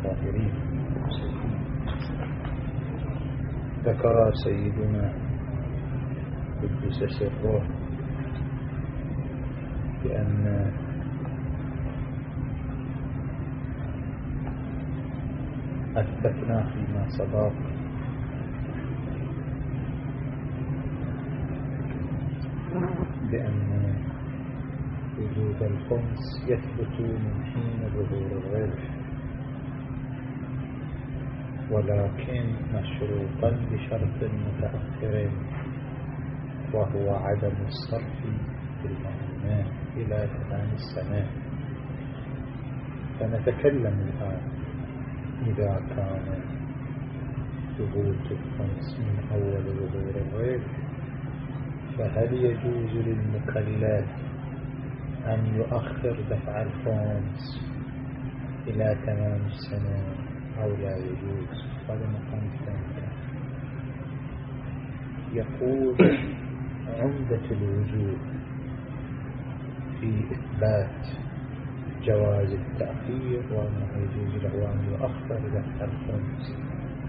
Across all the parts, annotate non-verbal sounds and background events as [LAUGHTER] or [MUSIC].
الطاهرين. ذكر سيدنا قدس سره بأن أثبتنا فيما سبق. بأن وجود الخمس يثبت من حين ظهور الربح ولكن مشروطا بشرط متأخر وهو عدم الصرف في المعلومات إلى تمام السنة فنتكلم الآن إذا كان ثبوت الخمس من أول ظهور الربح فهل يجوز للمكلف أن يؤخر دفع الخمس إلى تمام السنة؟ أو لا يجوز هذا مقام ثاني يقول عمدة الوجود في إثبات جواز التأخير وأنه يجوز له أن يؤخر دفع الخمس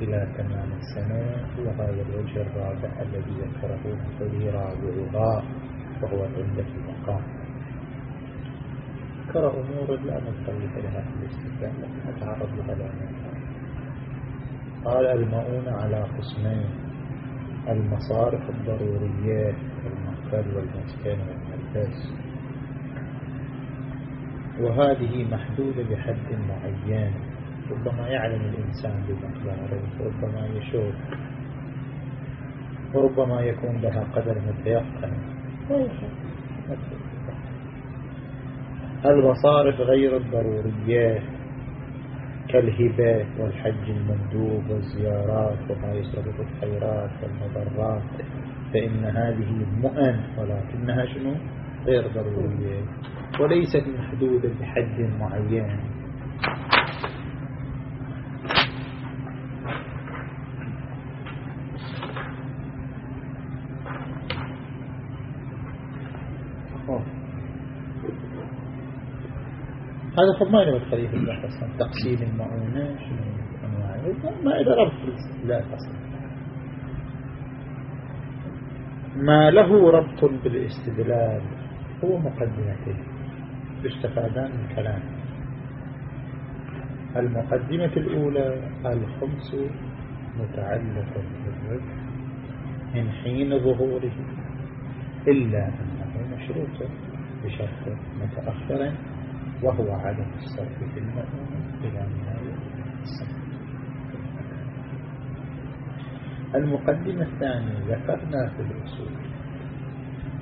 إلى تمام السنة وهذا الوجه الرابع الذي ذكره بقوله رابعها وهو عمدة المقام. ذكر أمور لا نتطرق لها في الاستدلال لكن نتعرض لها لأنها قال المؤونة على قسمين المصارف الضرورية المأكل والمسكن والملبس. وهذه محدودة بحد معين. ربما يعلم الإنسان بمقداره ربما يشوف وربما يكون لها قدر متيقن المصارف غير الضرورية. كالهبة والحج المندوب والزيارات وما يسبب الخيرات والمضرات. فإن هذه مؤن ولكنها شنو؟ غير ضرورية. وليست محدودة بحد معين. هذا طب ما ينبغي خليه البحث أصلا تقسيم المعونة ما إذا ربط لا أصلا ما له ربط بالاستدلال هو مقدمته. يستفادان من كلام المقدمة الأولى الخمس متعلق بالربح من حين ظهوره إلا أنه مشروط بشرط متأخر. وهو عدم الصرف في المؤمن إلى نهاية السنة المقدمة الثانية ذكرنا في الأصول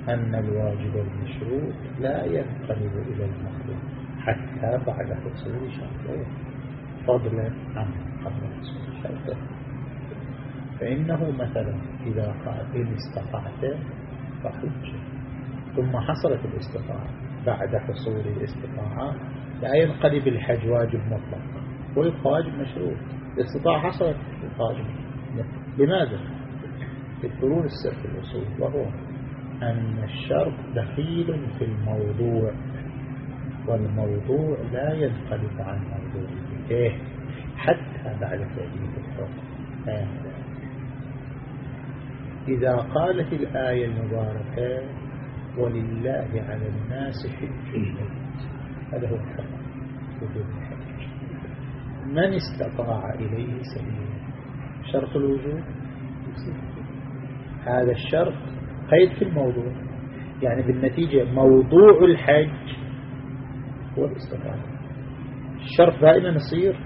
أن الواجب المشروط لا ينقلب إلى المخلوق حتى بعد حصول شرطه فضلا عن قبل حصول شرطه. فإنه مثلا إذا قال إن استطعت فحج ثم حصلت الاستطاعة بعد حصول الاستطاعة لا ينقلب الحج واجب مطلق ويبقى واجب مشروط الاستطاعة حصلت واجب لماذا؟ يذكرون السر في الأصول. وهو أن الشرط دخيل في الموضوع والموضوع لا ينقلب عن موضوعه حتى بعد تأليف الحكم. إذا قالت الآية المباركة ولله على الناس حج البيت هذا هو الحق. وجود الحج من استطاع إليه سبيلا شرط الوجود؟ هذا الشرط قيد في الموضوع. يعني بالنتيجة موضوع الحج هو الاستطاعة. الشرط دائما يصير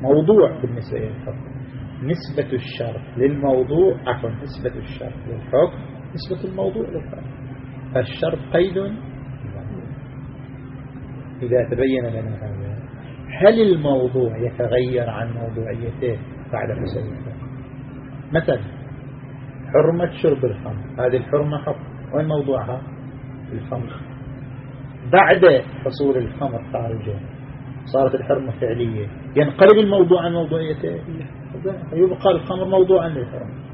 موضوع بالنسبة للحكم نسبة الشرط للموضوع عفوا نسبة الشرط للحكم نسبة الموضوع للحكم. فالشرط قيد إذا تبين لنا هذا. هل الموضوع يتغير عن موضوعيته بعد حصول مثلا حرمة شرب الخمر هذه الحرمة حق. وين موضوعها؟ الخمر. بعد حصول الخمر خارجه صارت الحرمة فعلية. ينقلب الموضوع عن موضوعيته؟ يبقى الخمر موضوعا للحرمة.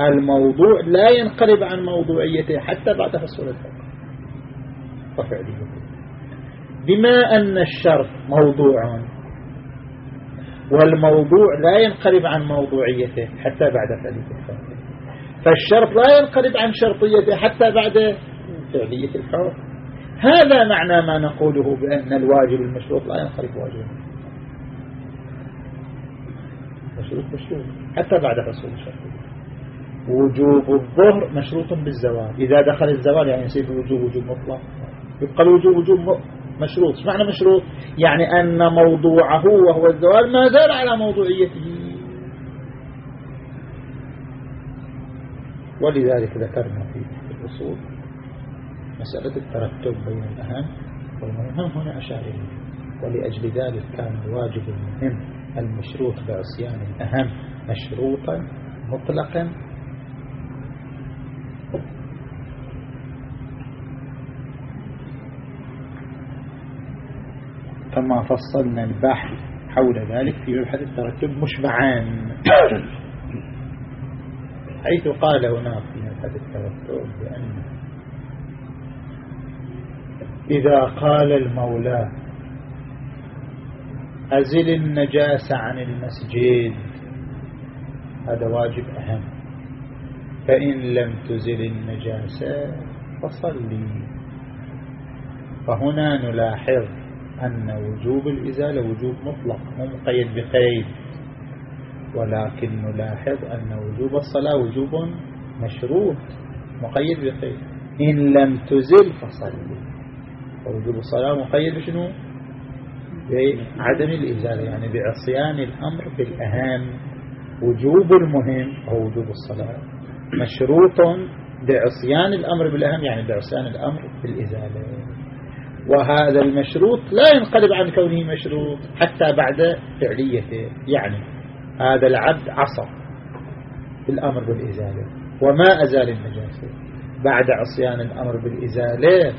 الموضوع لا ينقلب عن موضوعيته حتى بعد حصول الحكم. وفعله. بما أن الشرط موضوع والموضوع لا ينقلب عن موضوعيته حتى بعد فعلية الحكم. فالشرط لا ينقلب عن شرطيته حتى بعد فعلية الحكم. هذا معنى ما نقوله بأن الواجب المشروط لا ينقلب واجبا مشروط مشروط حتى بعد حصول الشرط. وجوب الظهر مشروط بالزوال. إذا دخل الزوال يعني يصير الوجوب وجوب مطلق. يبقى الوجوب وجوب مشروط. إيش معنى مشروط؟ يعني أن موضوعه وهو الزوال ما زال على موضوعيته. ولذلك ذكرنا في الأصول مسألة الترتب بين الأهم والمهم. هنا أشار ولأجل ذلك كان الواجب المهم المشروط بعصيان الأهم مشروطا مطلقا كما فصلنا البحث حول ذلك في مبحث الترتب مشبعان [COUGHS] حيث قال هناك في مبحث الترتب بأن إذا قال المولى أزل النجاسة عن المسجد هذا واجب أهم. فإن لم تزل النجاسة فصلي. فهنا نلاحظ أن وجوب الإزالة وجوب مطلق مو مقيد بقيد. ولكن نلاحظ أن وجوب الصلاة وجوب مشروط مقيد بقيد. إن لم تزل فصلي. ووجوب الصلاة مقيد بشنو؟ بعدم الإزالة يعني بعصيان الأمر بالأهم وجوب المهم هو وجوب الصلاة. مشروط بعصيان الأمر بالأهم يعني بعصيان الأمر بالإزالة وهذا المشروط لا ينقلب عن كونه مشروط حتى بعد فعليته. يعني هذا العبد عصى الأمر بالإزالة وما أزال النجاسة بعد عصيان الأمر بالإزالة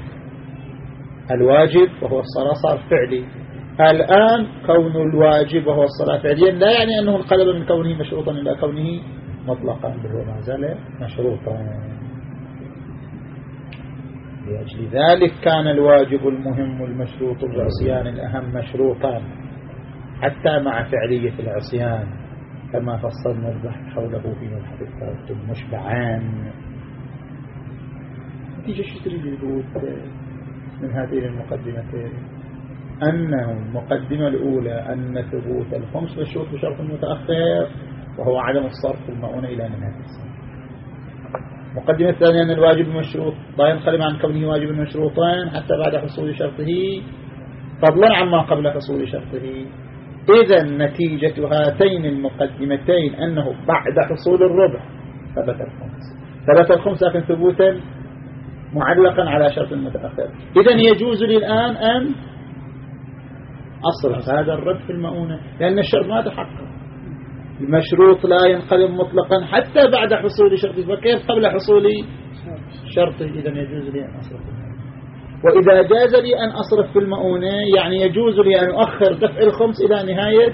الواجب وهو الصلاة صار فعلي. الآن كون الواجب وهو الصلاة فعليا لا يعني أنه انقلب من كونه مشروطا إلى كونه مطلقا بل هو ما زال مشروطا. لأجل ذلك كان الواجب المهم المشروط العصيان الأهم مشروطا حتى مع فعلية العصيان كما فصلنا البحث حوله في مبحث الترتب مشبعان نتيجة شو تريد من هذه المقدمتين أنه المقدمة الأولى أن ثبوت الخمس مشروط بشرط متأخر وهو عدم الصرف المؤونة إلى نهاية السنة. مقدمة الثانية أن الواجب مشروط لا ينقلب عن كونه واجب مشروطا حتى بعد حصول شرطه فضلا عما قبل حصول شرطه. إذا نتيجة هاتين المقدمتين أنه بعد حصول الربع ثبت الخمس. ثبت الخمس لكن ثبوتا معلقا على شرط متأخر. إذا يجوز لي الآن أن أصرف هذا الرد في المؤونة لأن الشرط ما تحقق. المشروط لا ينقلب مطلقا حتى بعد حصول شرطه فكيف قبل حصول شرطه إذا يجوز لي أن أصرف وإذا جاز لي أن أصرف في المؤونة يعني يجوز لي أن أؤخر دفع الخمس إلى نهاية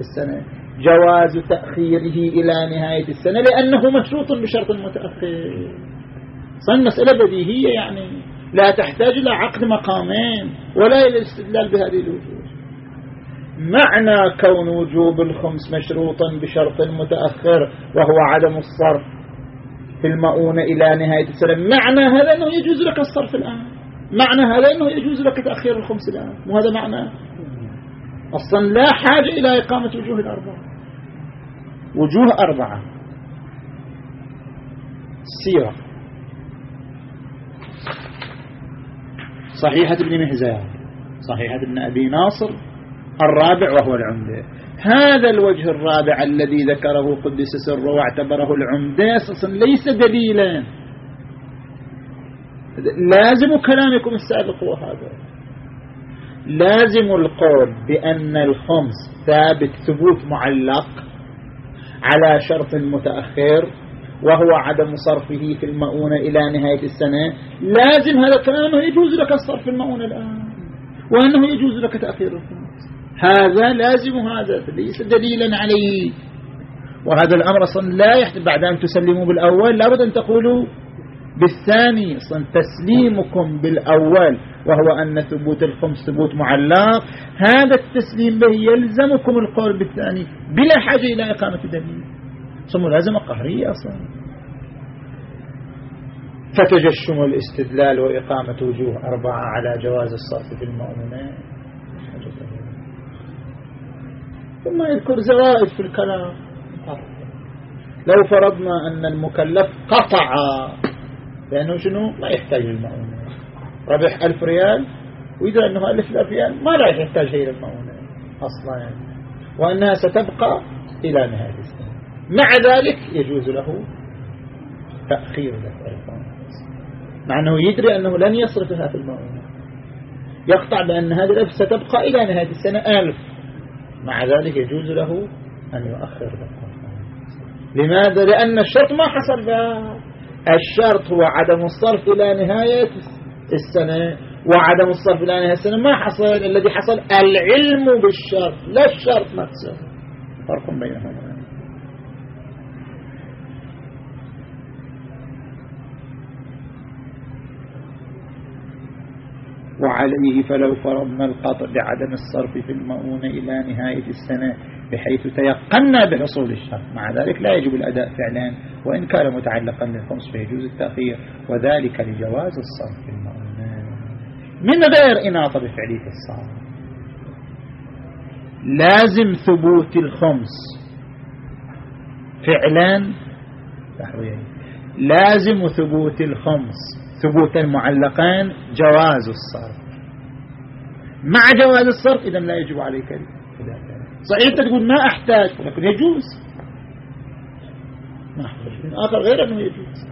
السنة. جواز تأخيره إلى نهاية السنة لأنه مشروط بشرط متأخر. صار مسألة بديهية يعني. لا تحتاج إلى عقد مقامين ولا إلى الاستدلال بهذه الوجوه. معنى كون وجوب الخمس مشروطا بشرط متأخر وهو عدم الصرف في المؤونة إلى نهاية السنة. معنى هذا أنه يجوز لك الصرف الآن. معنى هذا أنه يجوز لك تأخير الخمس الآن. وهذا معنى؟ أصلا لا حاجة إلى إقامة وجوه الأربعة. وجوه أربعة. السيرة صحيحة ابن محزان صحيحة ابن أبي ناصر. الرابع وهو العمدة هذا الوجه الرابع الذي ذكره قدس سره واعتبره العمدة أساسا ليس دليلا. لازم كلامكم السابق وهذا لازم القول بأن الخمس ثابت ثبوت معلق على شرط متأخر وهو عدم صرفه في المؤونة إلى نهاية السنة. لازم هذا الكلام يجوز لك الصرف في المؤونة الآن وأنه يجوز لك تأخير الخمس. هذا لازم هذا ليس دليلا عليه. وهذا الأمر أصلا لا يحتاج بعد أن تسلموا بالأول لابد أن تقولوا بالثاني. تسليمكم بالأول وهو أن ثبوت الخمس ثبوت معلق. هذا التسليم به يلزمكم القول بالثاني بلا حاجة إلى إقامة دليل. ثم ملازمة قهرية أصلا. فتجشم الاستدلال وإقامة وجوه أربعة على جواز الصرف في المؤمنين. ثم يذكر زوائد في الكلام. لو فرضنا أن المكلف قطع لأنه شنو؟ ما يحتاج للمؤونة ربح ألف ريال وإذا أنه ألف ريال ما راح يحتاج هي للمؤونة أصلا. يعني. وأنها ستبقى إلى نهاية السنة. مع ذلك يجوز له تأخير دفع مع أنه يدري أنه لن يصرفها في المؤونة يقطع بأن هذه الألف ستبقى إلى نهاية السنة ألف. مع ذلك يجوز له أن يؤخر لماذا؟ لأن الشرط ما حصل بها الشرط هو عدم الصرف إلى نهاية السنة وعدم الصرف إلى نهاية السنة ما حصل. الذي حصل العلم بالشرط لا الشرط نفسه. فرق بينهما. وعليه فلو فرضنا القطع بعدم الصرف في المؤونة إلى نهاية السنة بحيث تيقنا بحصول الشرط. مع ذلك لا يجب الأداء فعلا وإن كان متعلقا للخمس فيجوز التأخير وذلك لجواز الصرف في المؤونة. من غير إناطة بفعلية الصرف. لازم ثبوت الخمس. فعلا لازم ثبوت الخمس. ثبوت المعلقين جواز الصرف. مع جواز الصرف إذا لا يجب عليك صحيح تقول ما أحتاج ولكن يجوز. ما أحتاج. آخر غير أنه يجوز.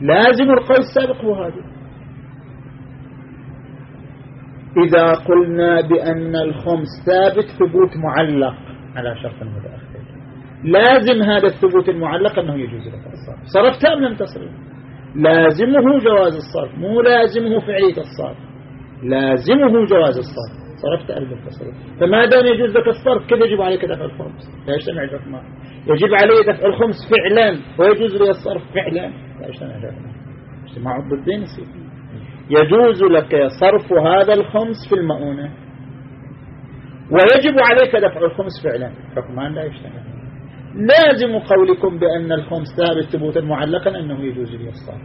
لازم القول السابق هو هذا. إذا قلنا بأن الخمس ثابت ثبوت معلق على شرط المتأخر لازم هذا الثبوت المعلق أنه يجوز لك الصرف. صرفت أم لم تصرف؟ لازمه جواز الصرف مو لازمه فعلية الصرف. لازمه جواز الصرف. صرفت ألف التصرف فما دام يجوز لك الصرف كيف يجب عليك دفع الخمس؟ لا يجتمع الحكمان يجب علي دفع الخمس فعلا ويجوز لي الصرف فعلا. لا يجتمع الحكمان اجتماع الضدين يجوز لك صرف هذا الخمس في المؤونة. ويجب عليك دفع الخمس فعلا. حكمان لا يجتمع. لازم قولكم بأن الخمس ثابت ثبوتا معلقا أنه يجوز لي الصرف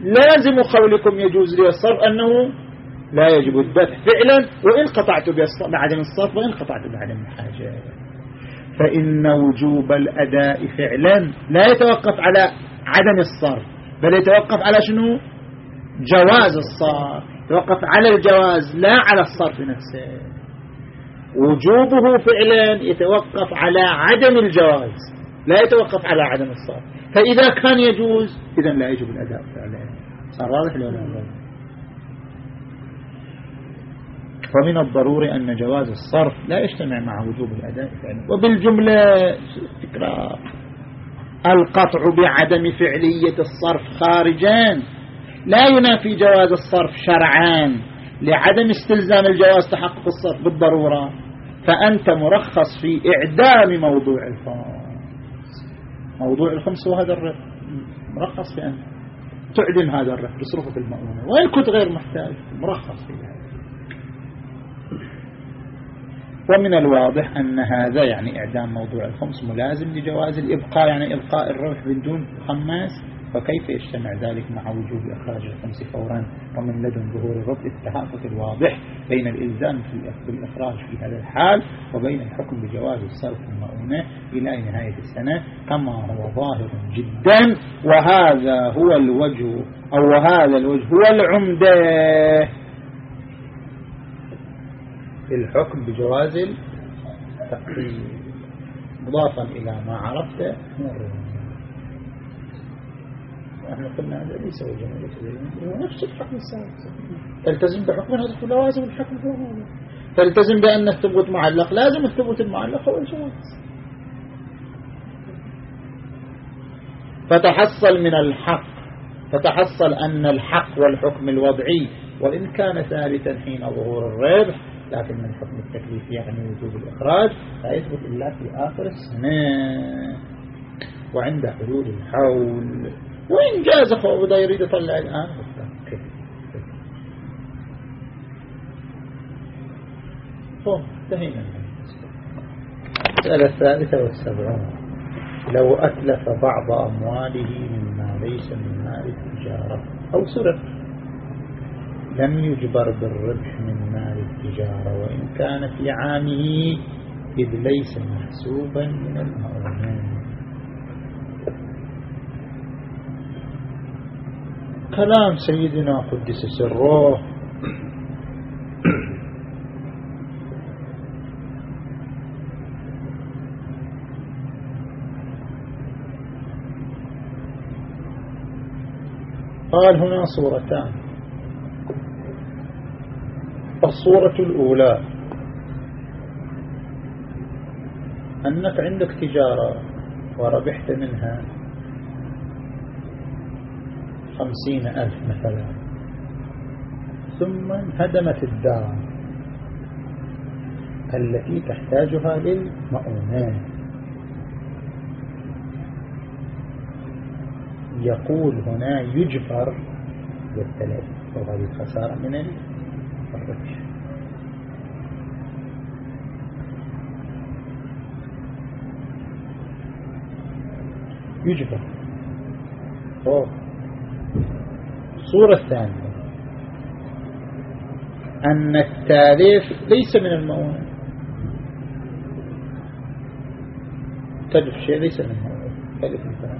لازم قولكم يجوز لي الصرف أنه لا يجب الدفع فعلا وإن قطعت بعدم الصرف وإن قطعت بعدم الحاجة. فإن وجوب الأداء فعلا لا يتوقف على عدم الصرف بل يتوقف على شنو؟ جواز الصرف. يتوقف على الجواز لا على الصرف نفسه. وجوبه فعلا يتوقف على عدم الجواز لا يتوقف على عدم الصرف فإذا كان يجوز إذا لا يجب الأداء. فعلا صار واضح لو لا؟ فمن الضروري أن جواز الصرف لا يجتمع مع وجوب الأداء. فعلا وبالجملة فكرة القطع بعدم فعلية الصرف خارجان. لا ينافي جواز الصرف شرعان. لعدم استلزام الجواز تحقق الصرف بالضرورة. فأنت مرخص في إعدام موضوع الخمس. موضوع الخمس هو هذا الرق مرخص في أن تعدم هذا الرق تصرفه المؤونة. وإن كنت غير محتاج مرخص في هذا. ومن الواضح أن هذا يعني إعدام موضوع الخمس ملازم لجواز الإبقاء يعني إبقاء الروح بدون خماس. فكيف يجتمع ذلك مع وجوب إخراج الخمس فورا ومن لدن ظهور الربط التهافت الواضح بين الإلزام في الإخراج في هذا الحال وبين الحكم بجواز الصرف المؤونة إلى نهاية السنة كما هو ظاهر جدا. وهذا هو الوجه أو هذا الوجه هو العمدة. الحكم بجواز التقديم مضافا إلى ما عرفت من الرمز. إحنا قلنا هذا ليس وجه هو نفس الحكم السابق. تلتزم بحكم هذا لوازم الحكم هو هذا تلتزم بأن الثبوت معلق لازم الثبوت المعلق هو الجواز. فتحصل من الحق فتحصل أن الحق والحكم الوضعي وإن كان ثالثا حين ظهور الربح لكن من حكم التكليف يعني وجوب الإخراج لا يثبت إلا في آخر السنة وعند حلول الحول. وإن جاز أخوه بدا يريد يطلع الآن؟ انتهينا. الثالثة والسبعون. لو أتلف بعض أمواله مما ليس من مال التجارة. أو سرق. لم يجبر بالربح من مال التجارة. وإن كان في عامه إذ ليس محسوبا من المؤمنين كلام سيدنا قدس سره. قال هنا صورتان. الصورة الأولى. أنك عندك تجارة وربحت منها. خمسين ألف مثلا. ثم انهدمت الدار. التي تحتاجها للمؤونات يقول هنا يجبر بالتلف وهذه الخسارة من الربح. يجبر. أوه. الصورة الثانية. أن التاليف ليس من المؤونة تلف شيء ليس من المؤونة تلف مثلا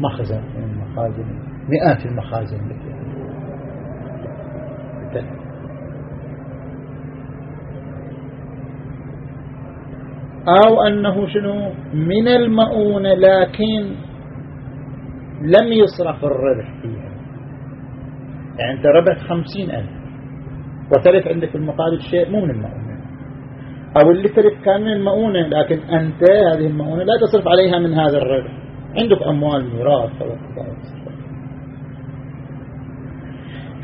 مخزن من المخازن مئات المخازن التي أو أنه شنو؟ من المؤونة لكن لم يصرف الربح فيها. يعني أنت ربحت خمسين ألف. وتلف عندك المقابل شيء مو من المؤونة. أو اللي تلف كان من المؤونة لكن أنت هذه المؤونة لا تصرف عليها من هذا الربح عندك أموال ميراث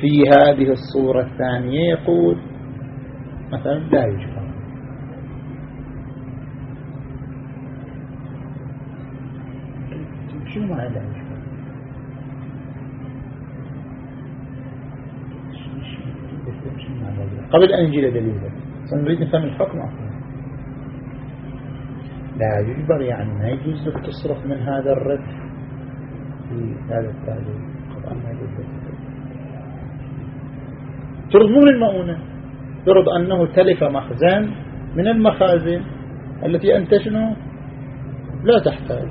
في هذه الصورة الثانية يقول مثلا لا يجبر شنو معنى لا يجبر قبل أن نجي لدليله سنريد نفهم الحكم أصلا لا يجبر يعني ما يجوز لك تصرف من هذا الربح في هذا التعليم. طبعا ما يجوز. لك ترد مو المؤونة؟ ترد أنه تلف مخزن من المخازن التي أنت شنو؟ لا تحتاج.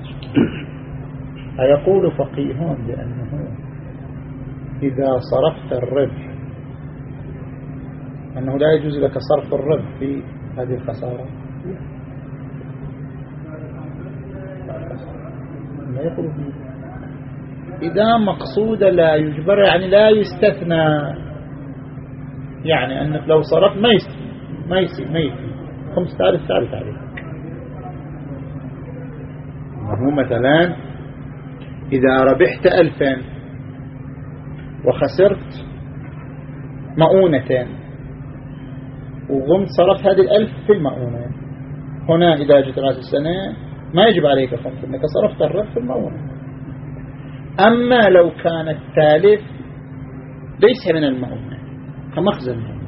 أيقول فقيهون بأنه إذا صرفت الربح أنه لا يجوز لك صرف الربح في هذه الخسارة. لا يخرج إذا مقصود لا يجبر يعني لا يستثنى. يعني أنك لو صرف ما يستثنى. ما يصير ما يصير خمس تعرف تعرف عليه. هو مثلا إذا ربحت ألفا وخسرت مؤونة وقمت صرفت هذه الألف في المؤونة هنا إذا جت رأس السنة ما يجب عليك خمس إنك صرفت الرب في المؤونة أما لو كان التالف ليس من المؤونة كمخزن. من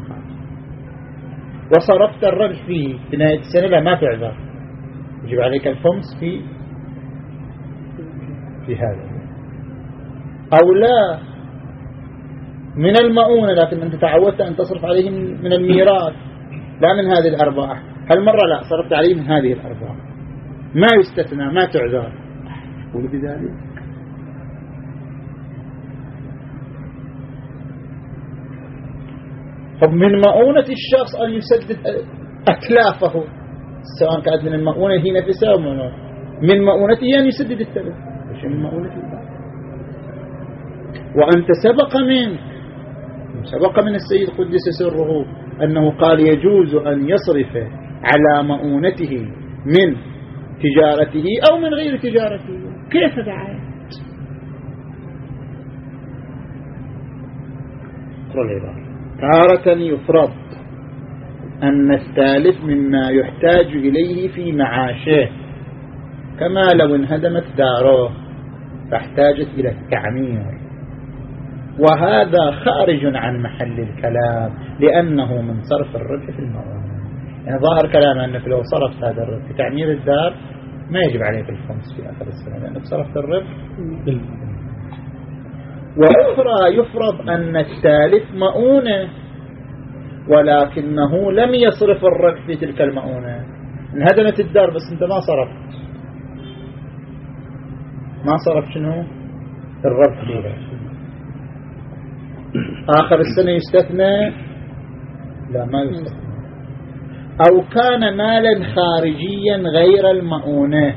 وصرفت الربح فيه في نهاية السنة لا ما تعذر يجب عليك الخمس في في هذا. أو لا من المؤونة لكن أنت تعودت أن تصرف عليه من الميراث. لا من هذه الأرباح. هالمرة لا صرفت عليه من هذه الأرباح. ما يستثنى ما تعذر. يقول بذلك طب من مؤونة الشخص أن يسدد أتلافه سواء كانت من المؤونة هي نفسها أو من مؤونته أن يسدد التلف من مؤونته وأنت سبق منك سبق من السيد قدس سره. أنه قال يجوز أن يصرف على مؤونته من تجارته أو من غير تجارته. كيف دعاية تارة يفرض أن الثالث مما يحتاج إليه في معاشه. كما لو انهدمت داره فاحتاجت إلى التعمير. وهذا خارج عن محل الكلام لأنه من صرف الربح في المؤونة يعني ظاهر كلامه أنك لو صرفت هذا الربح في تعمير الدار ما يجب عليك الخمس في آخر السنة لأنك صرفت الربح وأخرى يفرض أن الثالث مؤونة ولكنه لم يصرف الربح في تلك المؤونة. انهدمت الدار بس أنت ما صرفت. ما صرف شنو؟ الربح ليه آخر السنة يستثنى؟ لا ما يستثنى. أو كان مالا خارجيا غير المؤونة.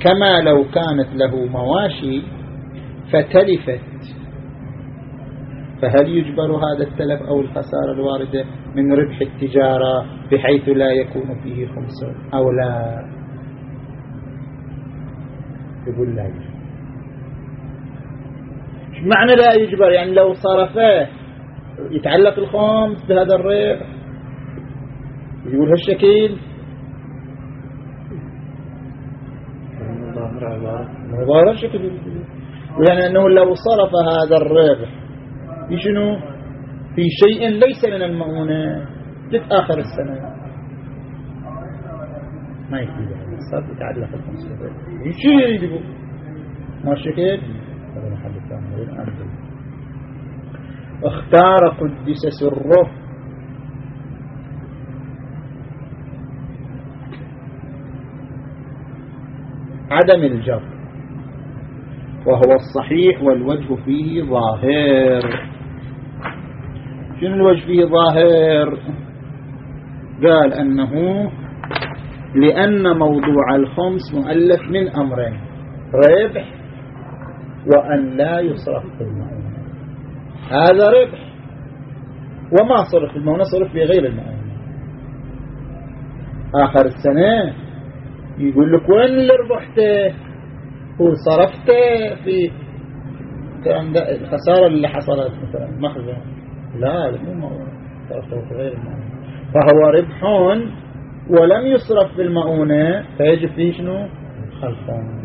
كما لو كانت له مواشي فتلفت. فهل يجبر هذا التلف أو الخسارة الواردة من ربح التجارة بحيث لا يكون فيه خمس أو لا؟ يقول لا يجبر. معنى لا يجبر يعني لو صرفه يتعلق الخمس بهذا الربح يقول هالشكل. ظاهر شكل. يعني أنه لو صرف هذا الربح في شنو؟ في شيء ليس من المؤونة آخر السنة. ما يفيد صار يتعلق الخمس. شو يريد ما شكل اختار قدس سره. عدم الجر. وهو الصحيح والوجه فيه ظاهر. شنو الوجه فيه ظاهر؟ قال أنه لأن موضوع الخمس مؤلف من أمرين. ربح وأن لا يصرف في المؤونة هذا ربح. وما صرف في المؤونة صرف في غير المؤونة آخر السنة يقول لك وين اللي ربحته؟ هو صرفته في الخسارة اللي حصلت مثلا مخزن. لا مو مؤونة صرفته في غير المؤونة فهو ربح ولم يصرف في المؤونة فيجب فيه شنو؟ خلفان.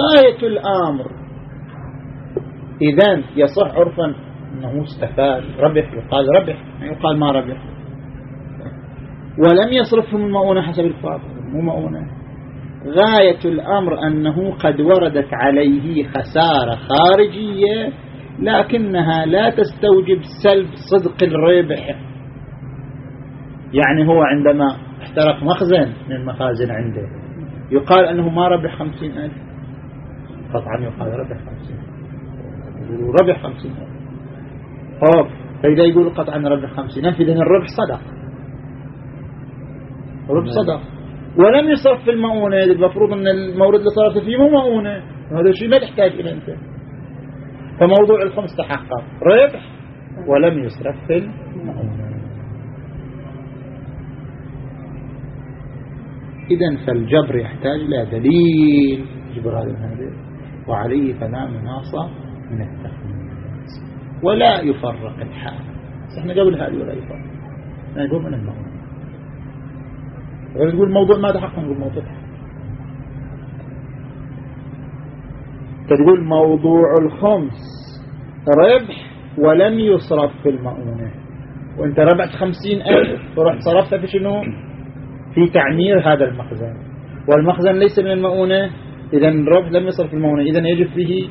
غاية الأمر. إذا يصح عرفا أنه استفاد ربح يقال ربح يقال ما ربح. ولم يصرفهم المؤونة حسب الفاظ مو مؤونة. غاية الأمر أنه قد وردت عليه خسارة خارجية لكنها لا تستوجب سلب صدق الربح. يعني هو عندما احترق مخزن من المخازن عنده يقال أنه ما ربح خمسين ألف. قطعا يقال ربح خمسين. ربح خمسين. طب فإذا يقول قطعا ربح خمسين. ألف إذن الربح صدق. ربح صدق. ولم يصرف في المؤونة. المفروض أن المورد اللي صرفت فيه مو مؤونة. هذا الشيء ما تحتاج إلى أنت. فموضوع الخمس تحقق. ربح ولم يصرف في المؤونة. إذا فالجبر يحتاج إلى دليل. جبر هذا وعليه فلا مناصة من التخميس ولا يفرق الحال. إحنا قبل هذه ولا يفرق. نقول من المؤونة تقول الموضوع ما تحقق نقول موضوع. تقول موضوع الخمس. ربح ولم يصرف في المؤونة. وانت ربحت خمسين ألف ورحت صرفتها في شنو؟ في تعمير هذا المخزن. والمخزن ليس من المؤونة. إذا الربح لم يصرف في المؤونة إذا يجب فيه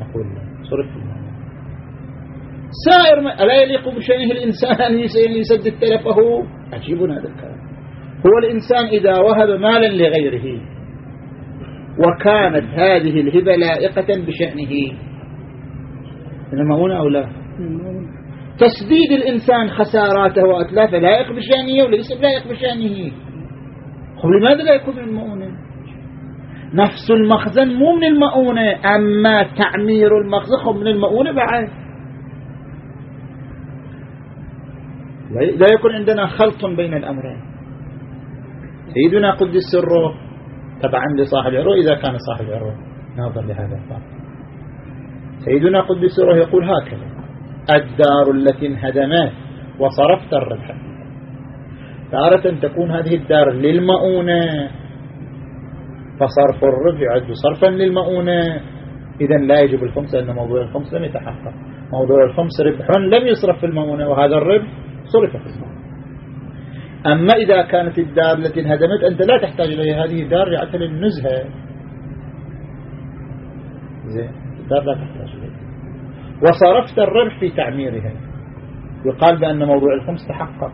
نقول صرف سائر ما ألا يليق بشأنه الإنسان [LAUGHS] أن يسدد تلفه. عجيب هذا الكلام هو الإنسان إذا وهب مالا لغيره وكانت هذه الهبة لائقة بشأنه. من المؤونة أو لا؟ تسديد الإنسان خساراته وأتلافه لائق بشأنه وليس لائق بشأنه. خب لماذا لا يكون من المؤونة نفس المخزن مو من المؤونة أما تعمير المخزن خب من المؤونة بعد. لا يكون عندنا خلط بين الأمرين. سيدنا قدس سره طبعا لصاحب العروة إذا كان صاحب العروة ناظر لهذا الفرق سيدنا قدس سره يقول هكذا الدار التي انهدمت وصرفت الربح تارة تكون هذه الدار للمؤونة. فصرف الربح يعد صرفا للمؤونة. إذا لا يجب الخمس لأن موضوع الخمس لم يتحقق. موضوع الخمس ربح لم يصرف في المؤونة وهذا الربح صرف في المؤونة. أما إذا كانت الدار التي انهدمت أنت لا تحتاج إليها. هذه الدار رعاية للنزهة. زين الدار لا تحتاج إليها. وصرفت الربح في تعميرها. يقال بأن موضوع الخمس تحقق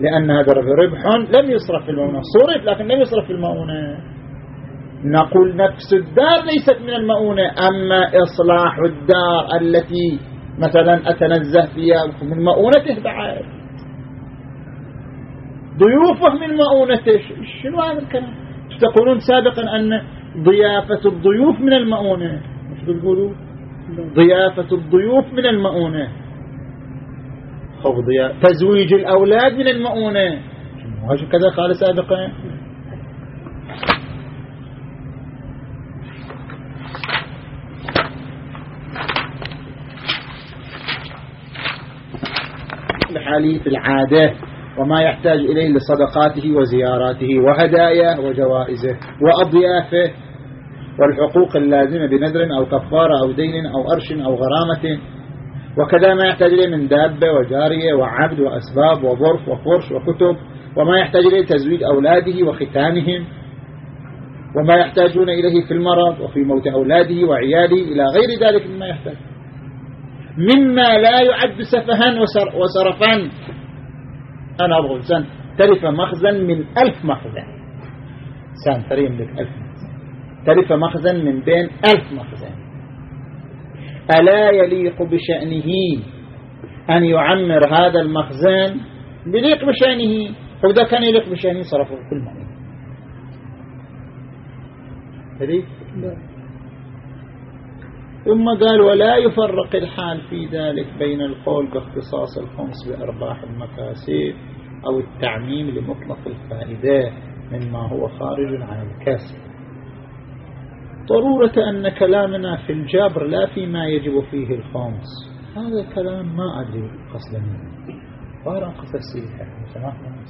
لأن هذا ربح لم يصرف في المؤونة. صرف لكن لم يصرف في المؤونة. نقول نفس الدار ليست من المؤونة أما إصلاح الدار التي مثلا أتنزه فيها من مؤونته بعد. ضيوفه من مؤونته شنو هذا الكلام؟ تقولون سابقا أن ضيافة الضيوف من المؤونة. مش تقولوا ضيافة الضيوف من المؤونة. تزويج الأولاد من المؤونة. كذا قال سابقا؟ في العادة وما يحتاج إليه لصدقاته وزياراته وهداياه وجوائزه وأضيافه والحقوق اللازمة بنذر أو كفارة أو دين أو أرش أو غرامة. وكذا ما يحتاج إليه من دابة وجارية وعبد وأسباب وظرف وفرش وكتب. وما يحتاج إليه تزويد أولاده وختانهم وما يحتاجون إليه في المرض وفي موت أولاده وعياله. إلى غير ذلك مما يحتاج. مما لا يعد سفها وسرفا. أنا أبغى إنسان تلف مخزن من ألف مخزن. إنسان ترى يملك ألف مخزن. تلف مخزن من بين ألف مخزن. ألا يليق بشأنه أن يعمر هذا المخزن يليق بشأنه. فإذا كان يليق بشأنه صرفه كل ما هذه ثم قال ولا يفرق الحال في ذلك بين القول باختصاص الخمس بأرباح المكاسب أو التعميم لمطلق الفائدة مما هو خارج عن الكسب. ضرورة أن كلامنا في الجبر لا فيما يجب فيه الخمس. هذا الكلام ما أدري قصد منه. ظاهر قصد السيحة سمعنا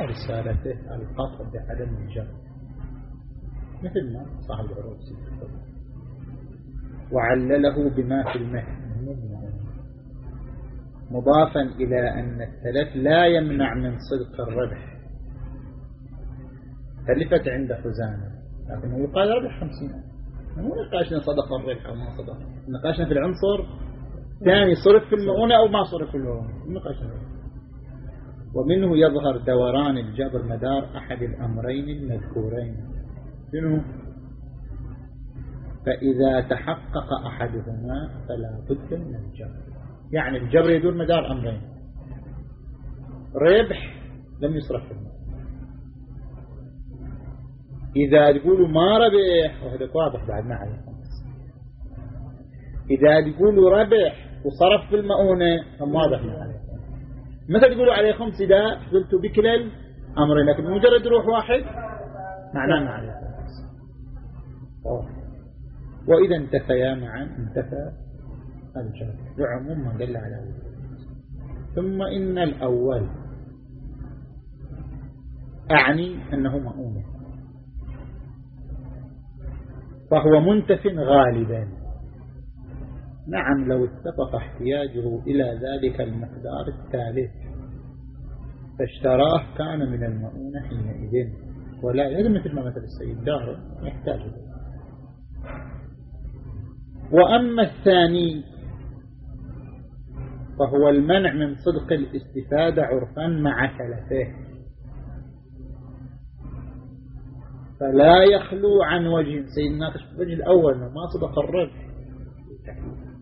رسالته؟ القطع بعدم الجر مثل ما صاحب العروض وعلله بما في المهن مضافا إلى أن التلف لا يمنع من صدق الربح. تلفت عند خزانة. لكنه يقال ربح خمسين. مو نقاشنا صدق الربح أو ما صدق. نقاشنا في العنصر. ثاني صرف في المؤونة أو ما صرف في المؤونة نقاشنا. ومنه يظهر دوران الجبر مدار أحد الأمرين المذكورين. منه فإذا تحقق أحدهما فلا بد من الجبر. يعني الجبر يدور مدار أمرين. ربح لم يصرف المال. إذا تقولوا ما ربح وهذا واضح بعد ما عليكم. إذا تقولوا ربح وصرف في المؤونة هم واضح ما عليكم. متى تقولوا عليه خمس إذا قلت بكلا الأمرين لكن بمجرد روح واحد معناه معنى وإذا انتفيا معا انتفى الجر لعموم ما دل على ثم إن الأول أعني أنه مؤونة فهو منتف غالبا. نعم لو اتفق احتياجه إلى ذلك المقدار الثالث فاشتراه كان من المؤونة حينئذ ولا يجب مثل ما مثل السيد دار يحتاج وأما الثاني فهو المنع من صدق الاستفادة عرفا مع تلفه فلا يخلو عن وجه سيدنا الوجه الأول ما صدق الربح.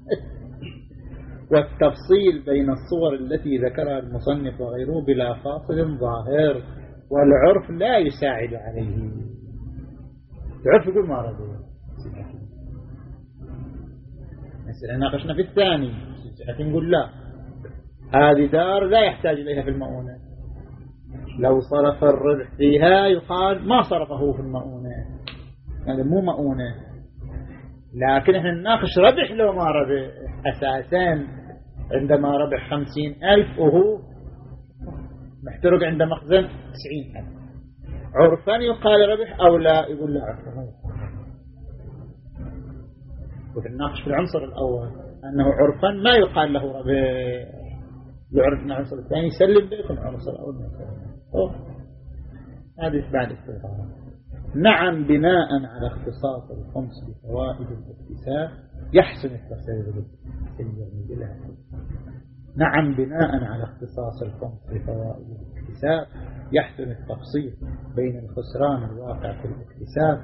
[LAUGHS] والتفصيل بين الصور التي ذكرها المصنف وغيره بلا فاصل ظاهر والعرف لا يساعد عليه. العرف يقول ما رضي مثلا ناقشنا في الثاني نقول لا. هذه دار لا يحتاج إليها في المؤونة. لو صرف الربح فيها يقال ما صرفه في المؤونة. هذا مو مؤونة. لكن إحنا نناقش ربح لو ما ربح. أساسا عندما ربح خمسين ألف وهو محترق عند مخزن تسعين ألف. عرفا يقال ربح أو لا يقول لا. عرفا وتناقش في العنصر الأول أنه عرفا ما يقال له ربح. يعرف العنصر الثاني يسلم بيكم العنصر الأول. هذه بعد استغفار نعم بناء على اختصاص الخمس بفوائد الاكتساب يحسن التصرف نعم بناء على اختصاص الخمس بفوائد الاكتساب يحسن التفصيل بين الخسران الواقع في الاكتساب.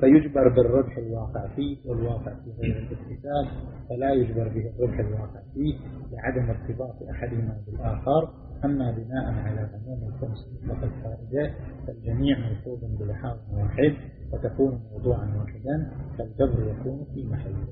فيجبر بالربح الواقع فيه والواقع في غير الاكتساب فلا يجبر به الربح الواقع فيه لعدم ارتباط أحدهما بالآخر. أما بناء على عموم الخمس مطلق الفائدة فالجميع ملحوظ بلحاظ واحد وتكون موضوعا واحدا فالجبر يكون في محله.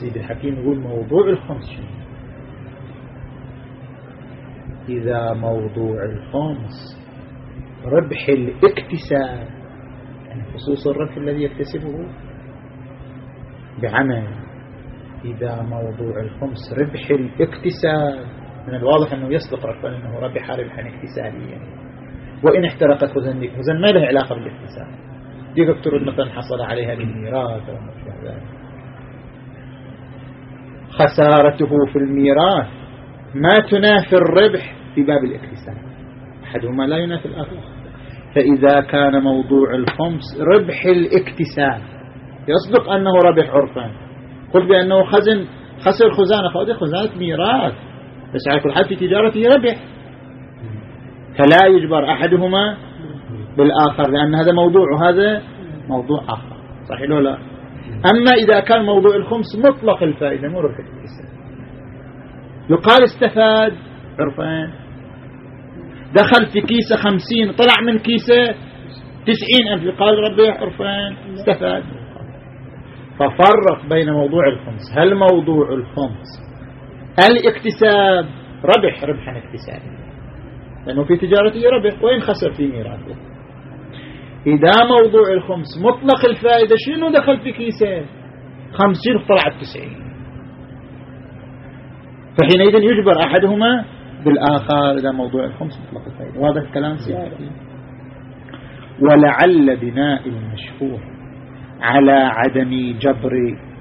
سيد الحكيم يقول موضوع الخمس شنو؟ إذا موضوع الخمس ربح الاكتساب يعني خصوص الربح الذي يكتسبه بعمل. إذا موضوع الخمس ربح الاكتساب. من الواضح أنه يصدق ربحا أنه ربح ربحا اكتسابيا. وإن احترقت خزن خزن ما له علاقة بالاكتساب. يقدر مثلا حصل عليها بالميراث أو ذلك. خسارته في الميراث ما تنافي الربح في باب الإكتساب. أحدهما لا ينافي الآخر. فإذا كان موضوع الخمس ربح الإكتساب. يصدق أنه ربح عرفا قل بأنه خزن خسر خزانة. فهذه خزانة ميراث. بس على كل حال في تجارته ربح. فلا يجبر أحدهما بالآخر لأن هذا موضوع وهذا موضوع آخر. صحيح ولا لا؟ أما إذا كان موضوع الخمس مطلق الفائدة مو ربح يقال استفاد عرفان؟ دخل في كيسة خمسين طلع من كيسة تسعين ألف. يقال ربي عرفان استفاد. ففرق بين موضوع الخمس. هل موضوع الخمس الاكتساب؟ ربح ربحا اكتسابي لأنه في تجارته ربح وين خسر في ميراثه. إذا موضوع الخمس مطلق الفائدة شنو دخل في كيسه خمسين طلعت تسعين فحينئذ يجبر أحدهما بالآخر إذا موضوع الخمس مطلق الفائدة. واضح الكلام؟ سياسي ولعل بناء المشهور على عدم جبر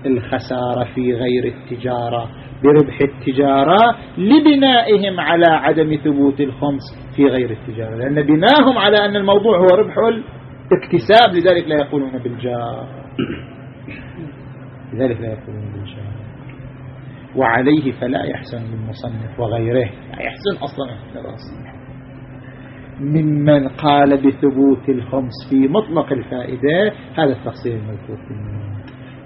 الخسارة في غير التجارة بربح التجارة لبنائهم على عدم ثبوت الخمس في غير التجارة. لأن بناهم على أن الموضوع هو ربح اكتساب لذلك لا يقولون بالجار. لذلك لا يقولون بالجار. وعليه فلا يحسن للمصنف وغيره. لا يحسن أصلا ممن قال بثبوت الخمس في مطلق الفائدة هذا التفصيل المذكور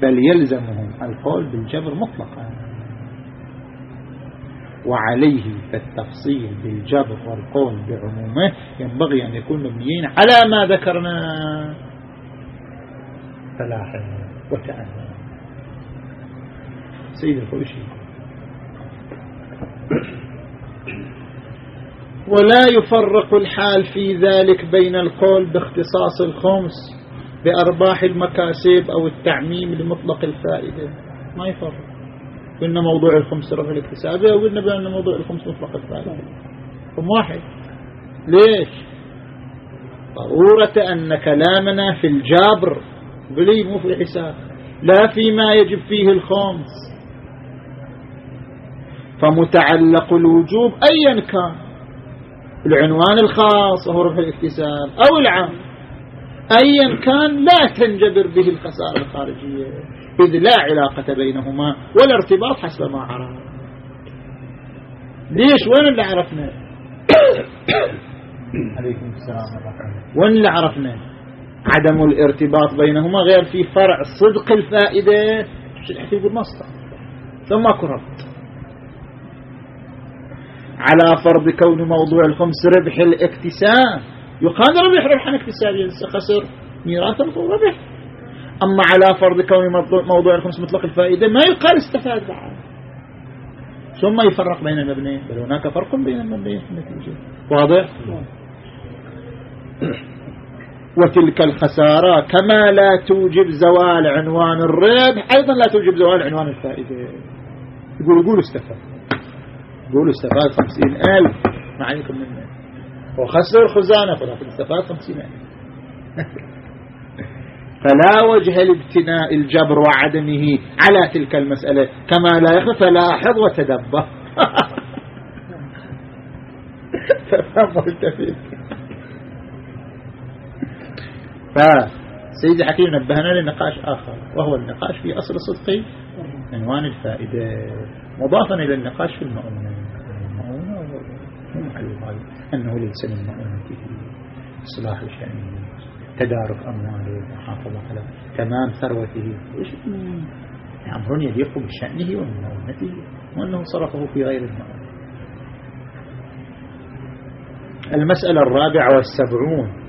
بل يلزمهم القول بالجبر مطلقا. وعليه التفصيل بالجبر والقول بعمومه ينبغي أن يكون مبنيين على ما ذكرنا. فلاحا وتأمل سيد الخوشي ولا يفرق الحال في ذلك بين القول باختصاص الخمس بأرباح المكاسب أو التعميم لمطلق الفائدة. ما يفرق. قلنا موضوع الخمس رفع الاكتسابي وقلنا بأن موضوع الخمس مطلق الفائدة هم واحد. ليش؟ ضرورة أن كلامنا في الجابر بلي مو في الحساب لا فيما يجب فيه الخمس. فمتعلق الوجوب أيا كان العنوان الخاص وهو رفع الاكتساب أو العام. أيا كان لا تنجبر به الخسائر الخارجية. إذ لا علاقة بينهما ولا ارتباط حسب ما عرف. ليش؟ وين اللي عرفنا؟ عليكم السلام وين اللي عرفنا؟ عدم الارتباط بينهما غير في فرع صدق الفائدة. يقول؟ مصدر. ثم كرت على فرض كون موضوع الخمس ربح الاكتساب. يقال ربح ربحا اكتسابيا خسر ميراثا ربح. أما على فرض كون موضوع الخمس مطلق الفائدة ما يقال استفاد. بعد ثم يفرق بين المبنيين بل هناك فرق بين المبنيين. واضح؟ وتلك الخسارة كما لا توجب زوال عنوان الربح أيضا لا توجب زوال عنوان الفائدة. يقول يقول استفاد. يقول استفاد خمسين ألف. ما عليكم منه. وخسر خزانة ولكن استفاد خمسين ألف. فلا وجه لابتناء الجبر وعدمه على تلك المسألة. كما لا يخفى فلاحظ وتدبر. فسيد حكيم نبهنا لنقاش آخر وهو النقاش في أصل صدق عنوان الفائدة. مضافا إلى النقاش في المؤونة المؤونة أنه ليس من مؤونته إصلاح شأنه تدارك أمواله ومحافظة على تمام ثروته. أمر يليق بشأنه ومؤونته وأنه صرفه في غير المؤونة المسألة الرابعة والسبعون.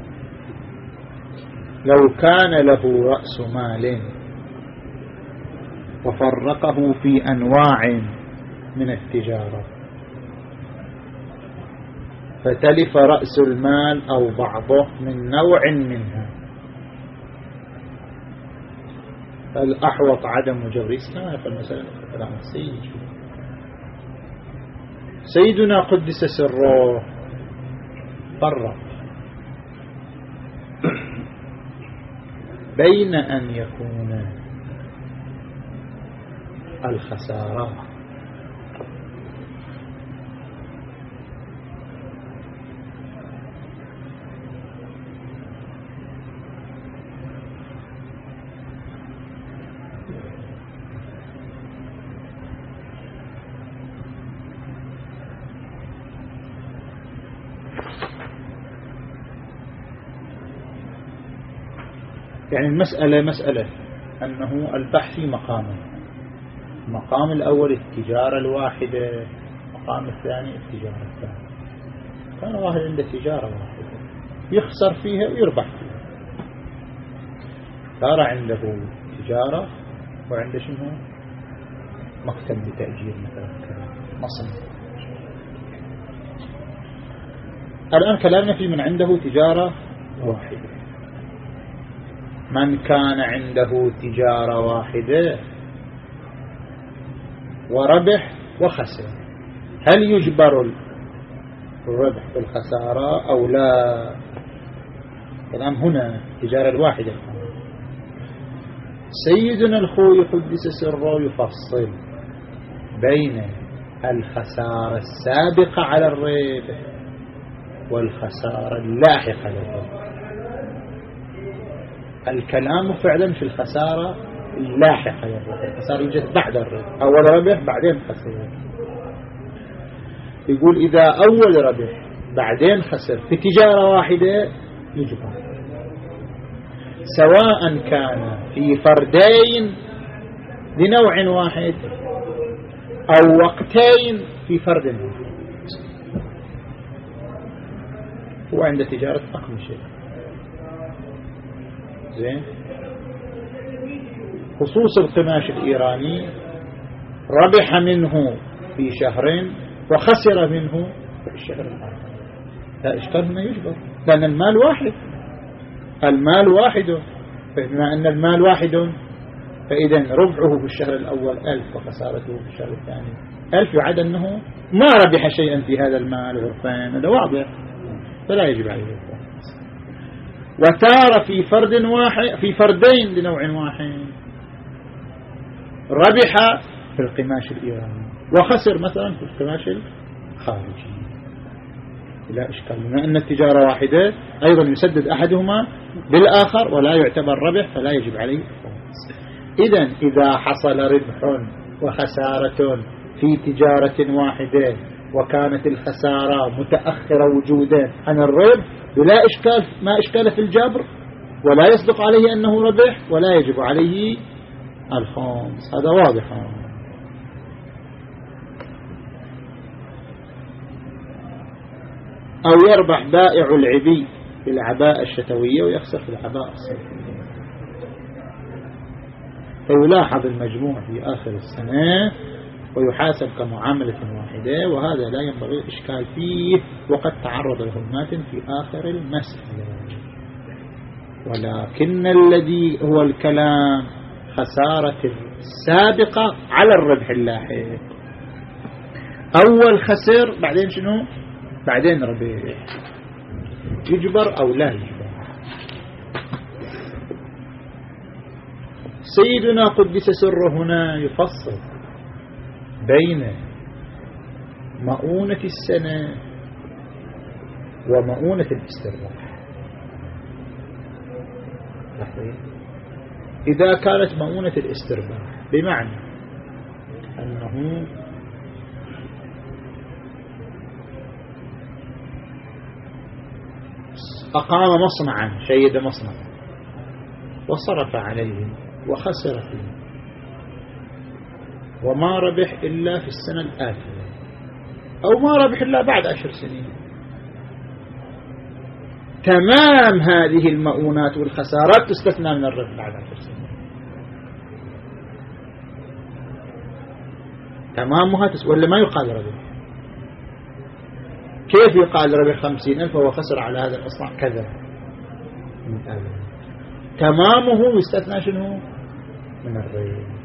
لو كان له رأس مال وفرقه في أنواع من التجارة فتلف رأس المال أو بعضه من نوع منها. الأحوط عدم جبر إسلام فالمسألة كلام السيد سيدنا قدس سره فرق بين أن يكون الخسارات يعني المسألة مسألة أنه البحث مقام. المقام الأول التجارة الواحدة المقام الثاني التجارة الثانية كان واحد عنده تجارة واحدة. يخسر فيها ويربح فيها. صار عنده تجارة وعنده شنو؟ مكتب لتأجير مثلا مصنع. الآن كلامنا في من عنده تجارة واحدة. من كان عنده تجارة واحدة وربح وخسر. هل يجبر الربح بالخسارة أو لا؟ كلام هنا التجارة الواحدة سيدنا الخوي قدس سره يفصل بين الخسارة السابقة على الربح والخسارة اللاحقة للربح. الكلام فعلا في الخسارة اللاحقة للربح الخسارة يوجد بعد الربح. أول ربح بعدين خسر. يقول إذا أول ربح بعدين خسر. في تجارة واحدة يجبر. سواء كان في فردين لنوع واحد أو وقتين في فرد واحد. هو عند تجارة أقمشة زين. خصوص القماش الإيراني ربح منه في شهرين وخسر منه في الشهر الآخر لا إشكال هنا يجبر؟ لأن المال واحد. المال واحد. فبما أن المال واحد فإذا ربحه في الشهر الأول ألف وخسارته في الشهر الثاني ألف يعد أنه ما ربح شيئا في هذا المال غرفان هذا واضح. فلا يجب عليه. وتار في فرد واحد في فردين لنوع واحد. ربح في القماش الإيراني. وخسر مثلا في القماش الخارجي. لا إشكال. بما أن التجارة واحدة أيضا يسدد أحدهما بالآخر ولا يعتبر ربح فلا يجب عليه إذا إذا حصل ربح وخسارة في تجارة واحدة وكانت الخسارة متأخرة وجودا. عن الربح بلا إشكال ما إشكال في الجبر ولا يصدق عليه أنه ربح ولا يجب عليه الخمس هذا واضح. أو يربح بائع العبي في العباءة الشتوية ويخسر في العباءة الصيفية. فيلاحظ المجموع في آخر السنة ويحاسب كمعاملة واحدة وهذا لا ينبغي الإشكال فيه وقد تعرض له الماتن في آخر المسألة. ولكن الذي هو الكلام خسارة السابقة على الربح اللاحق. أول خسر بعدين شنو؟ بعدين ربح يجبر أو لا يجبر. سيدنا قدس سره هنا يفصل. بين مؤونة السنة ومؤونة الاسترباح إذا كانت مؤونة الاسترباح بمعنى أنه أقام مصنعا شيد مصنعا وصرف عليه وخسر فيه. وما ربح إلا في السنة الآتية أو ما ربح إلا بعد عشر سنين. تمام هذه المؤونات والخسارات تستثنى من الربح بعد عشر سنين. تمامها ولا ما يقال ربح؟ كيف يقال ربح خمسين ألف وهو خسر على هذا الإصلاح كذا. تمامه يستثنى شنو؟ من الربح.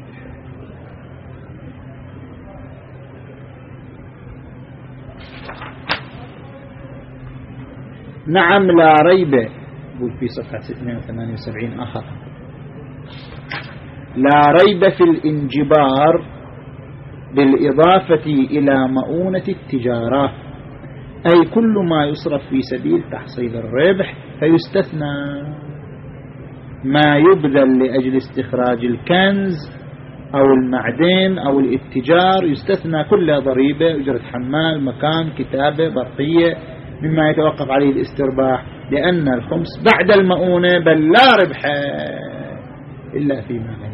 نعم لا ريب. في صفحة 678 آخر. لا ريب في الانجبار بالإضافة إلى مؤونة التجارة. أي كل ما يصرف في سبيل تحصيل الربح فيستثنى. ما يبذل لأجل استخراج الكنز أو المعدن أو الاتجار يستثنى كل ضريبة أجرة حمال مكان كتابة برقية. مما يتوقف عليه الاسترباح لأن الخمس بعد المؤونة بل لا ربح إلا فيما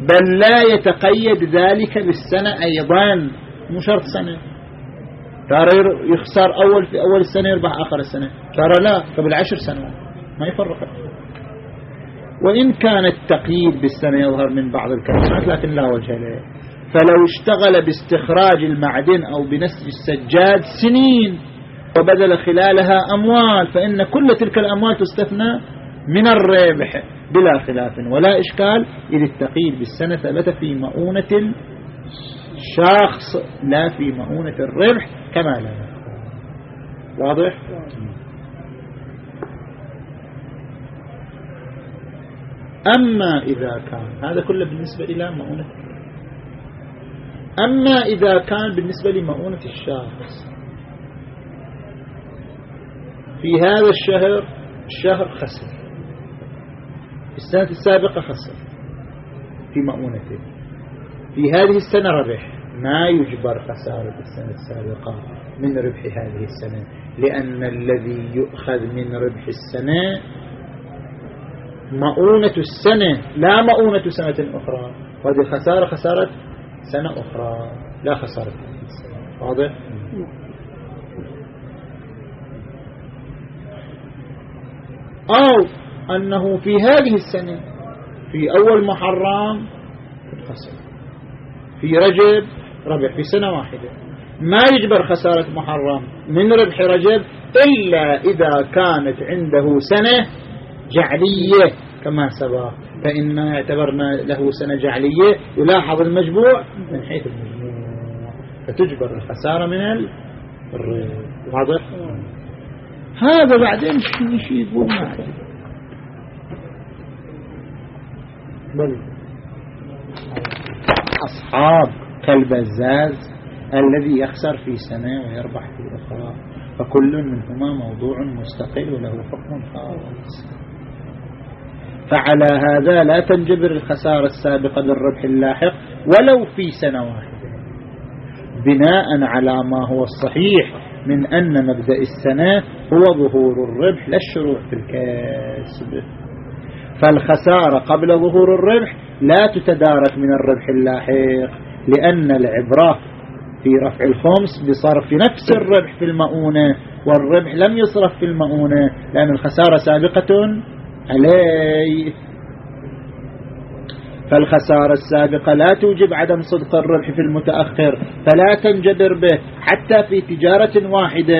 بل لا يتقيد ذلك بالسنة أيضا مو شرط سنة. ترى يخسر أول في أول السنة يربح آخر السنة. ترى لا قبل عشر سنوات. ما يفرق. وإن كان التقييد بالسنة يظهر من بعض الكلمات لكن لا وجه له. فلو اشتغل باستخراج المعدن أو بنسج السجاد سنين وبذل خلالها أموال فإن كل تلك الأموال تستثنى من الربح بلا خلاف. ولا إشكال إذ التقييد بالسنة ثبت في مؤونة الشخص لا في مؤونة الربح كما لا واضح؟ أما إذا كان هذا كله بالنسبة إلى مؤونة أما إذا كان بالنسبة لمؤونة الشخص في هذا الشهر الشهر خسر. السنة السابقة خسر. في مؤونته. في هذه السنة ربح. ما يجبر خسارة السنة السابقة من ربح هذه السنة لأن الذي يؤخذ من ربح السنة مؤونة السنة لا مؤونة سنة أخرى. وهذه الخسارة خسارة سنة أخرى. لا خسارة واضح؟ أو أنه في هذه السنة في أول محرم خسر في رجب ربح في سنة واحدة. ما يجبر خسارة محرم من ربح رجب إلا إذا كانت عنده سنة جعلية كما سبق. فإن اعتبرنا له سنة جعلية يلاحظ المجموع من حيث المجموع فتجبر الخسارة من الربح. واضح؟ هذا بعدين شو يقول ما بل أصحاب كالبزاز الذي يخسر في سنة ويربح في أخرى فكل منهما موضوع مستقل وله حكم خاص. فعلى هذا لا تنجبر الخسارة السابقة للربح اللاحق ولو في سنة واحدة. بناء على ما هو الصحيح من أن مبدأ السنة هو ظهور الربح لا الشروع في الكسب. فالخسارة قبل ظهور الربح لا تتدارك من الربح اللاحق لأن العبرة في رفع الخمس بصرف نفس الربح في المؤونة والربح لم يصرف في المؤونة لأن الخسارة سابقة عليه. فالخسارة السابقة لا توجب عدم صدق الربح في المتأخر فلا تنجبر به حتى في تجارة واحدة.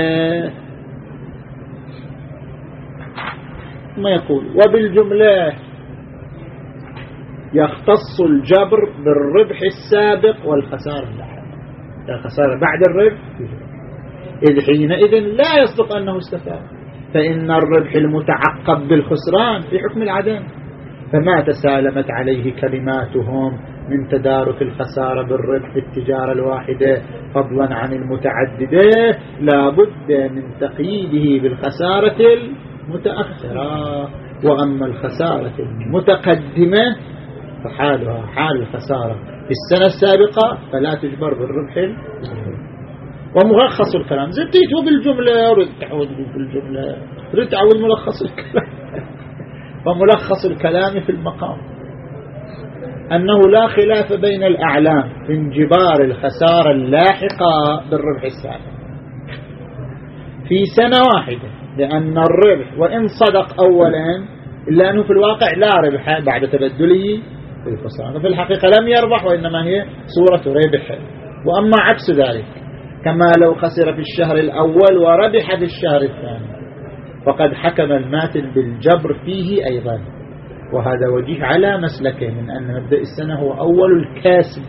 ما يقول؟ وبالجملة يختص الجبر بالربح السابق والخسارة اللاحقة الخسارة بعد الربح إذ حينئذ لا يصدق أنه استفاد. فإن الربح المتعقب بالخسران في حكم العدم. فما تسالمت عليه كلماتهم من تدارك الخسارة بالربح في التجارة الواحدة فضلا عن المتعددة لا بد من تقييده بالخسارة المتأخرة. وأما الخسارة المتقدمة فحالها حال الخسارة في السنة السابقة فلا تجبر بالربح وملخص الكلام. زدتيت بالجملة أريد تعود بالجملة؟ أريد تعود ملخص الكلام. وملخص الكلام في المقام. أنه لا خلاف بين الأعلام في انجبار الخسارة اللاحقة بالربح السابق. في سنة واحدة لأن الربح وإن صدق أولا إلا أنه في الواقع لا ربح بعد تبدله بالخسارة في الحقيقة لم يربح وإنما هي صورة ربح. وأما عكس ذلك كما لو خسر في الشهر الأول وربح في الشهر الثاني. فقد حكم الماتن بالجبر فيه أيضا. وهذا وجيه على مسلكه من أن مبدأ السنة هو أول الكاسب.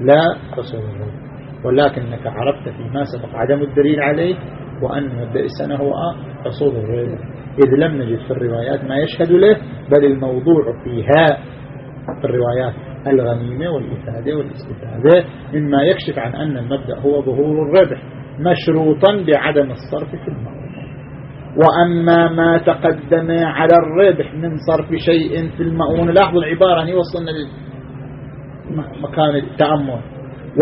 لا الربح ولكنك عرفت فيما سبق عدم الدليل عليه وأن مبدأ السنة هو الربح إذ لم نجد في الروايات ما يشهد له بل الموضوع فيها في الروايات الغنيمة والإفادة والاستفادة مما يكشف عن أن المبدأ هو ظهور الربح مشروطا بعدم الصرف في الموضوع وأما ما تقدم على الربح من صرف شيء في المؤونة لاحظوا العبارة هي وصلنا لمكان التأمل.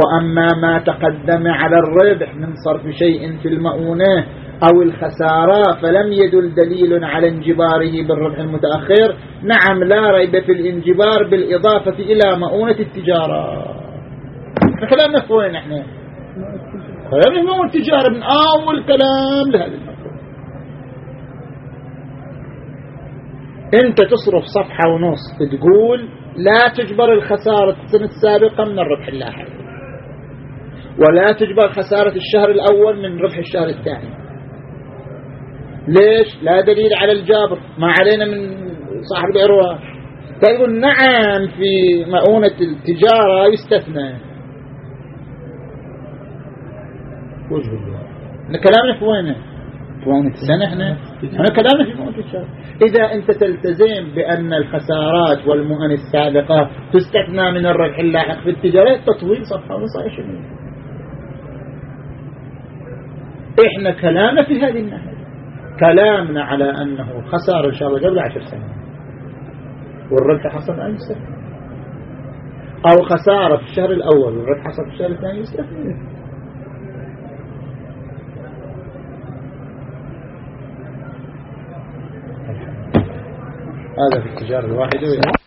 وأما ما تقدم على الربح من صرف شيء في المؤونة أو الخسارة فلم يدل دليل على انجباره بالربح المتأخر. نعم لا ريب في الانجبار بالإضافة إلى مؤونة التجارة. كلامنا في وين إحنا. كلامنا مؤونة التجارة من أول كلام لهذا انت تصرف صفحة ونص تقول لا تجبر الخسارة السنة السابقة من الربح اللاحق ولا تجبر خسارة الشهر الأول من ربح الشهر الثاني. ليش؟ لا دليل على الجابر. ما علينا من صاحب الإرواح تقول نعم في مؤونة التجارة يستثنى. وجه الله. كلامنا في وينه؟ مؤونة السنة إحنا؟ إحنا كلامنا في الشهر إذا أنت تلتزم بأن الخسارات والمؤن السابقة تستثنى من الربح اللاحق في التجارة تطويل صفحة ونص إحنا كلامنا في هذه الناحية. كلامنا على أنه خسر إن شاء الله قبل عشر سنوات. والربح حصل أي سنة أو خسارة في الشهر الأول والربح حصل في الشهر الثاني يستثمر هذا في التجارة الواحدة.